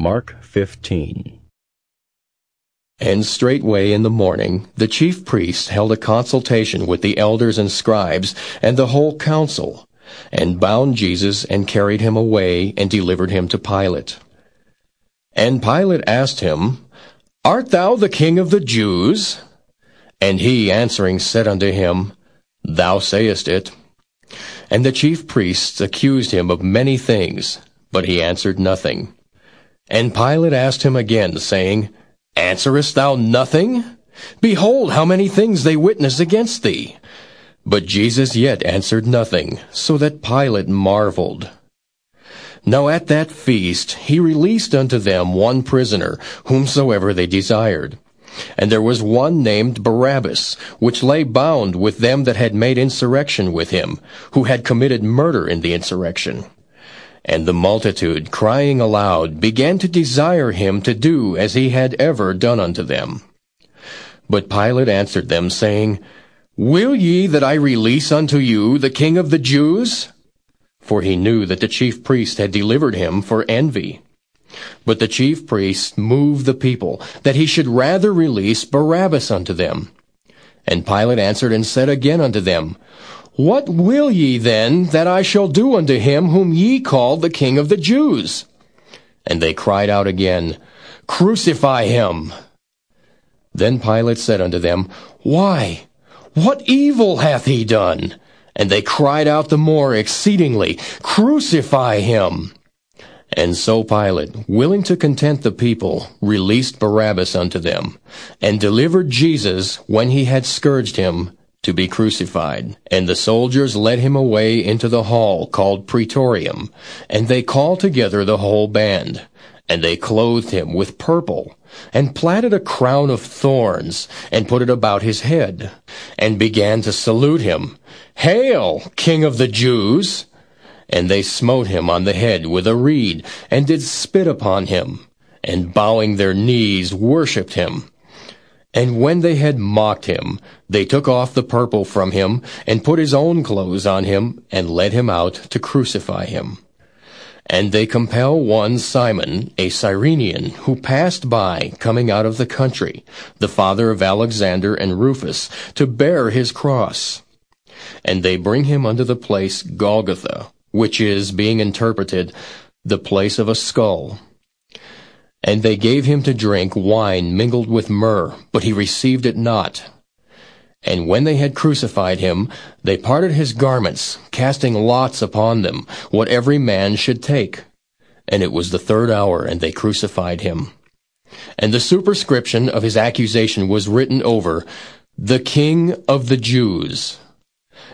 Mark 15. And straightway in the morning the chief priests held a consultation with the elders and scribes and the whole council, and bound Jesus and carried him away and delivered him to Pilate. And Pilate asked him, Art thou the king of the Jews? And he answering said unto him, Thou sayest it. And the chief priests accused him of many things, but he answered nothing. And Pilate asked him again, saying, Answerest thou nothing? Behold, how many things they witness against thee. But Jesus yet answered nothing, so that Pilate marveled. Now at that feast he released unto them one prisoner, whomsoever they desired. And there was one named Barabbas, which lay bound with them that had made insurrection with him, who had committed murder in the insurrection. And the multitude, crying aloud, began to desire him to do as he had ever done unto them. But Pilate answered them, saying, Will ye that I release unto you the king of the Jews? For he knew that the chief priest had delivered him for envy. But the chief priests moved the people, that he should rather release Barabbas unto them. And Pilate answered and said again unto them, what will ye then that I shall do unto him whom ye call the King of the Jews? And they cried out again, Crucify him. Then Pilate said unto them, Why? What evil hath he done? And they cried out the more exceedingly, Crucify him. And so Pilate, willing to content the people, released Barabbas unto them, and delivered Jesus, when he had scourged him, to be crucified. And the soldiers led him away into the hall called Praetorium, and they called together the whole band. And they clothed him with purple, and platted a crown of thorns, and put it about his head, and began to salute him, Hail, King of the Jews! And they smote him on the head with a reed, and did spit upon him, and bowing their knees worshipped him. And when they had mocked him, they took off the purple from him, and put his own clothes on him, and led him out to crucify him. And they compel one Simon, a Cyrenian, who passed by, coming out of the country, the father of Alexander and Rufus, to bear his cross. And they bring him unto the place Golgotha, which is, being interpreted, the place of a skull. And they gave him to drink wine mingled with myrrh, but he received it not. And when they had crucified him, they parted his garments, casting lots upon them, what every man should take. And it was the third hour, and they crucified him. And the superscription of his accusation was written over, The King of the Jews.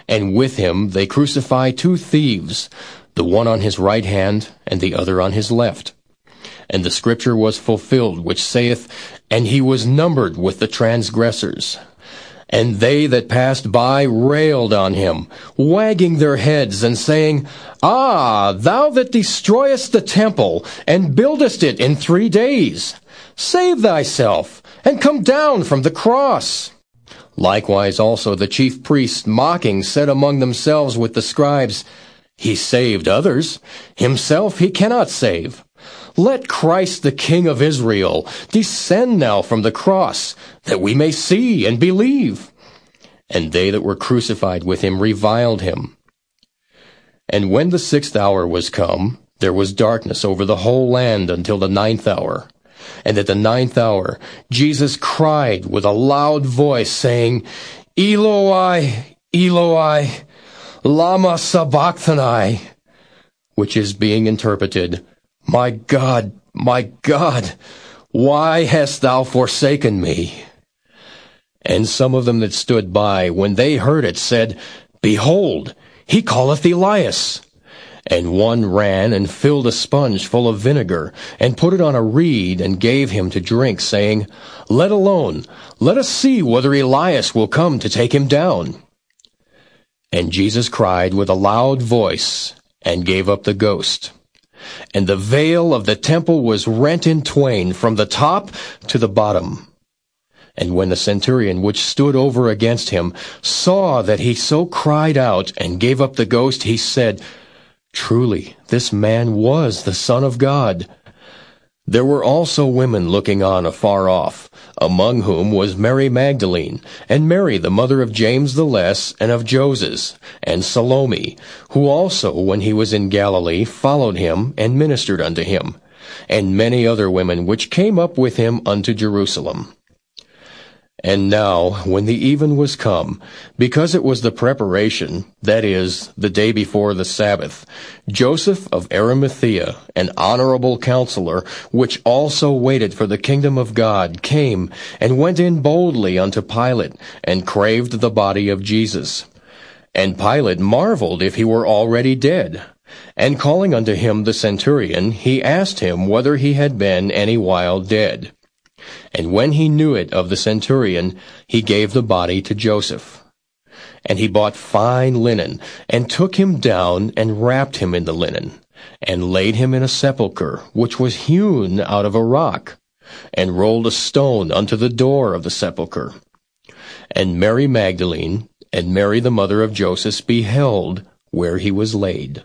And with him they crucify two thieves, the one on his right hand, and the other on his left. And the scripture was fulfilled, which saith, And he was numbered with the transgressors. And they that passed by railed on him, wagging their heads, and saying, Ah, thou that destroyest the temple, and buildest it in three days, save thyself, and come down from the cross. Likewise also the chief priests, mocking, said among themselves with the scribes, He saved others, himself he cannot save. Let Christ the King of Israel descend now from the cross, that we may see and believe. And they that were crucified with him reviled him. And when the sixth hour was come, there was darkness over the whole land until the ninth hour. And at the ninth hour, Jesus cried with a loud voice, saying, Eloi, Eloi, lama sabachthani, which is being interpreted, my God, my God, why hast thou forsaken me? And some of them that stood by, when they heard it, said, Behold, he calleth Elias. And one ran and filled a sponge full of vinegar, and put it on a reed, and gave him to drink, saying, Let alone, let us see whether Elias will come to take him down. And Jesus cried with a loud voice, and gave up the ghost. And the veil of the temple was rent in twain from the top to the bottom. And when the centurion which stood over against him saw that he so cried out and gave up the ghost, he said, Truly, this man was the Son of God. There were also women looking on afar off, among whom was Mary Magdalene, and Mary the mother of James the Less, and of Joses, and Salome, who also, when he was in Galilee, followed him, and ministered unto him, and many other women which came up with him unto Jerusalem. And now, when the even was come, because it was the preparation, that is, the day before the Sabbath, Joseph of Arimathea, an honorable counselor, which also waited for the kingdom of God, came, and went in boldly unto Pilate, and craved the body of Jesus. And Pilate marveled if he were already dead. And calling unto him the centurion, he asked him whether he had been any while dead. And when he knew it of the centurion, he gave the body to Joses. And he bought fine linen, and took him down, and wrapped him in the linen, and laid him in a sepulchre, which was hewn out of a rock, and rolled a stone unto the door of the sepulchre. And Mary Magdalene, and Mary the mother of Joseph, beheld where he was laid.